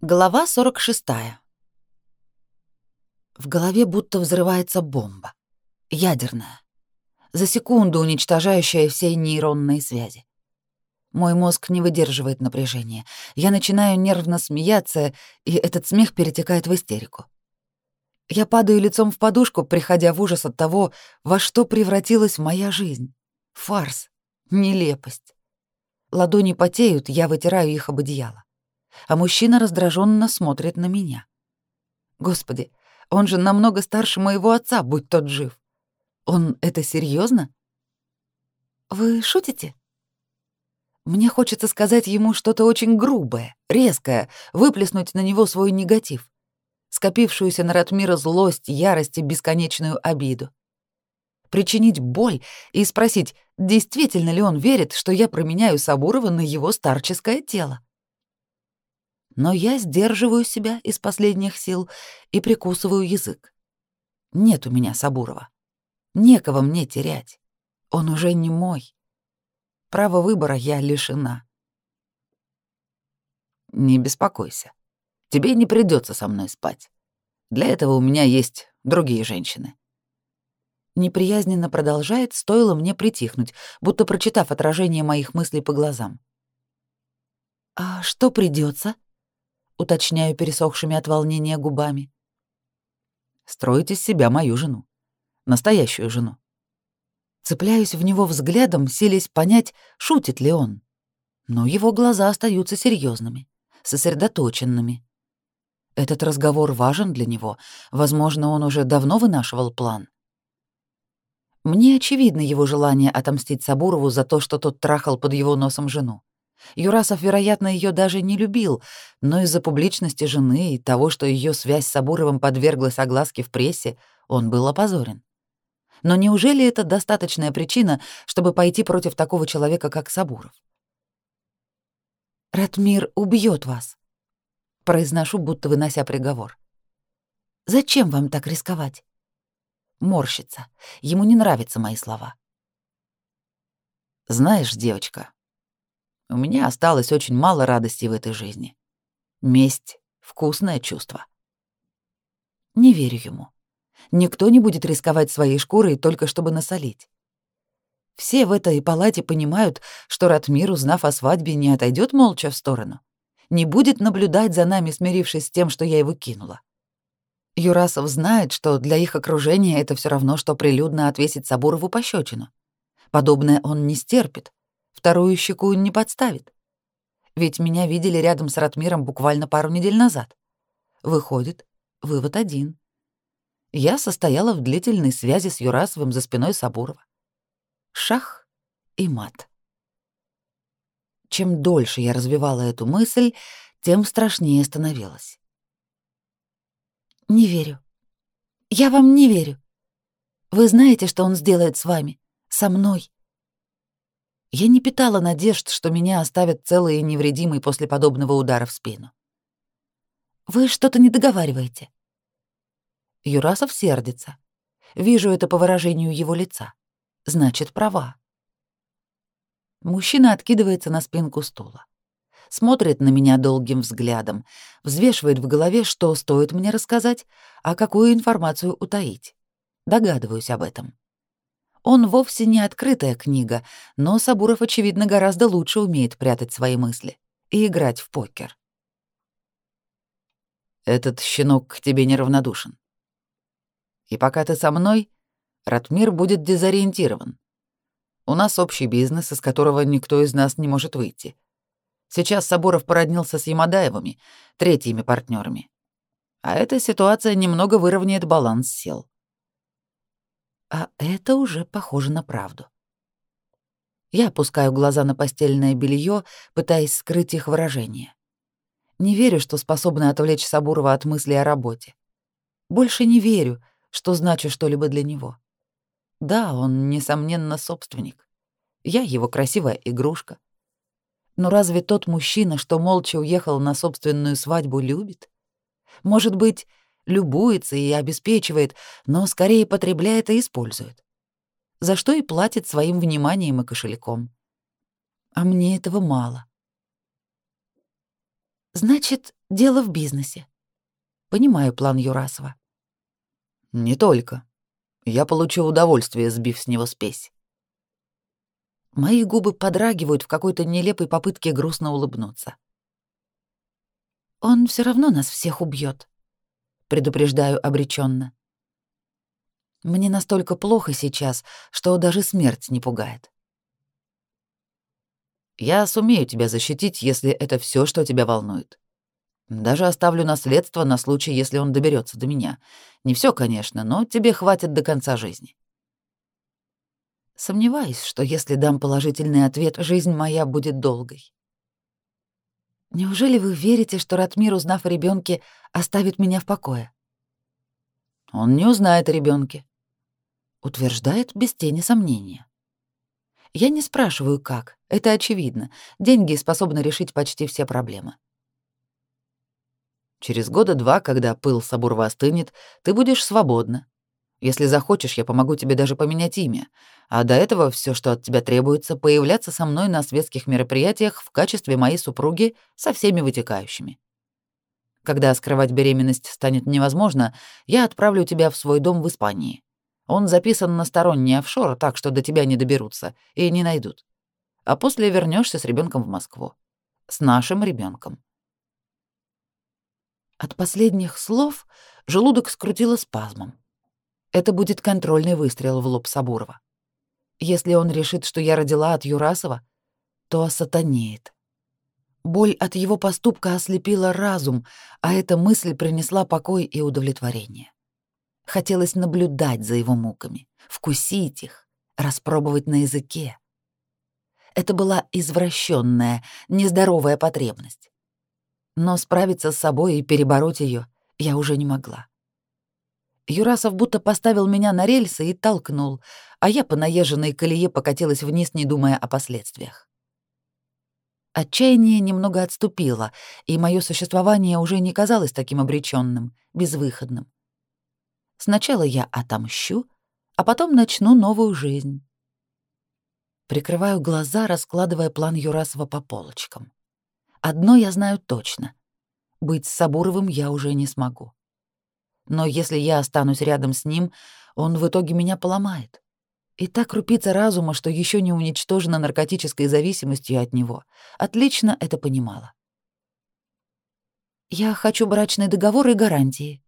Глава 46. В голове будто взрывается бомба. Ядерная. За секунду уничтожающая все нейронные связи. Мой мозг не выдерживает напряжения. Я начинаю нервно смеяться, и этот смех перетекает в истерику. Я падаю лицом в подушку, приходя в ужас от того, во что превратилась моя жизнь. Фарс. Нелепость. Ладони потеют, я вытираю их об одеяло а мужчина раздраженно смотрит на меня. Господи, он же намного старше моего отца, будь тот жив. Он это серьезно? Вы шутите? Мне хочется сказать ему что-то очень грубое, резкое, выплеснуть на него свой негатив, скопившуюся на Ратмира злость, ярость и бесконечную обиду. Причинить боль и спросить, действительно ли он верит, что я променяю Сабурова на его старческое тело но я сдерживаю себя из последних сил и прикусываю язык. Нет у меня Сабурова. Некого мне терять. Он уже не мой. Право выбора я лишена. Не беспокойся. Тебе не придется со мной спать. Для этого у меня есть другие женщины. Неприязненно продолжает, стоило мне притихнуть, будто прочитав отражение моих мыслей по глазам. А что придется? Уточняю пересохшими от волнения губами. Строить из себя мою жену. Настоящую жену. Цепляюсь в него взглядом, силясь понять, шутит ли он. Но его глаза остаются серьезными, сосредоточенными. Этот разговор важен для него. Возможно, он уже давно вынашивал план. Мне очевидно его желание отомстить Сабурову за то, что тот трахал под его носом жену. Юрасов, вероятно, ее даже не любил, но из-за публичности жены и того, что ее связь с Сабуровым подверглась огласке в прессе, он был опозорен. Но неужели это достаточная причина, чтобы пойти против такого человека, как Сабуров? «Ратмир убьет вас», — произношу, будто вынося приговор. «Зачем вам так рисковать?» Морщится. Ему не нравятся мои слова. «Знаешь, девочка, у меня осталось очень мало радости в этой жизни. Месть — вкусное чувство. Не верю ему. Никто не будет рисковать своей шкурой только чтобы насолить. Все в этой палате понимают, что Ратмир, узнав о свадьбе, не отойдет молча в сторону, не будет наблюдать за нами, смирившись с тем, что я его кинула. Юрасов знает, что для их окружения это все равно, что прилюдно отвесить Сабурову пощечину. Подобное он не стерпит, Вторую щеку не подставит. Ведь меня видели рядом с Ратмиром буквально пару недель назад. Выходит, вывод один. Я состояла в длительной связи с Юрасовым за спиной Сабурова. Шах и мат. Чем дольше я развивала эту мысль, тем страшнее становилось. «Не верю. Я вам не верю. Вы знаете, что он сделает с вами, со мной. Я не питала надежд, что меня оставят целой и невредимой после подобного удара в спину. «Вы что-то не договариваете. Юрасов сердится. Вижу это по выражению его лица. Значит, права. Мужчина откидывается на спинку стула. Смотрит на меня долгим взглядом, взвешивает в голове, что стоит мне рассказать, а какую информацию утаить. Догадываюсь об этом. Он вовсе не открытая книга, но Сабуров, очевидно, гораздо лучше умеет прятать свои мысли и играть в покер. Этот щенок к тебе неравнодушен. И пока ты со мной, Ратмир будет дезориентирован. У нас общий бизнес, из которого никто из нас не может выйти. Сейчас Сабуров породнился с Ямадаевыми, третьими партнерами. А эта ситуация немного выровняет баланс сил. А это уже похоже на правду. Я опускаю глаза на постельное белье, пытаясь скрыть их выражение. Не верю, что способна отвлечь Сабурова от мысли о работе. Больше не верю, что значу что-либо для него. Да, он, несомненно, собственник. Я его красивая игрушка. Но разве тот мужчина, что молча уехал на собственную свадьбу, любит? Может быть, любуется и обеспечивает, но скорее потребляет и использует. За что и платит своим вниманием и кошельком. А мне этого мало. Значит, дело в бизнесе. Понимаю план Юрасова. Не только. Я получу удовольствие, сбив с него спесь. Мои губы подрагивают в какой-то нелепой попытке грустно улыбнуться. Он все равно нас всех убьет, предупреждаю обреченно. Мне настолько плохо сейчас, что даже смерть не пугает. Я сумею тебя защитить, если это все, что тебя волнует. Даже оставлю наследство на случай, если он доберется до меня. Не все, конечно, но тебе хватит до конца жизни. Сомневаюсь, что если дам положительный ответ, жизнь моя будет долгой. Неужели вы верите, что Ратмир, узнав о ребенке, оставит меня в покое? Он не узнает о ребенке, утверждает без тени сомнения. Я не спрашиваю, как. Это очевидно. Деньги способны решить почти все проблемы. Через года два, когда пыл Сабурва остынет, ты будешь свободна. Если захочешь, я помогу тебе даже поменять имя. А до этого все, что от тебя требуется, появляться со мной на светских мероприятиях в качестве моей супруги со всеми вытекающими. Когда скрывать беременность станет невозможно, я отправлю тебя в свой дом в Испании. Он записан на сторонний офшор, так что до тебя не доберутся и не найдут. А после вернешься с ребенком в Москву. С нашим ребенком. От последних слов желудок скрутило спазмом. Это будет контрольный выстрел в лоб Сабурова. Если он решит, что я родила от Юрасова, то осатанеет. Боль от его поступка ослепила разум, а эта мысль принесла покой и удовлетворение. Хотелось наблюдать за его муками, вкусить их, распробовать на языке. Это была извращенная, нездоровая потребность но справиться с собой и перебороть ее я уже не могла. Юрасов будто поставил меня на рельсы и толкнул, а я по наезженной колее покатилась вниз, не думая о последствиях. Отчаяние немного отступило, и мое существование уже не казалось таким обреченным, безвыходным. Сначала я отомщу, а потом начну новую жизнь. Прикрываю глаза, раскладывая план Юрасова по полочкам. Одно я знаю точно. Быть с Сабуровым я уже не смогу. Но если я останусь рядом с ним, он в итоге меня поломает. И та крупица разума, что еще не уничтожена наркотической зависимостью от него, отлично это понимала. «Я хочу брачный договор и гарантии»,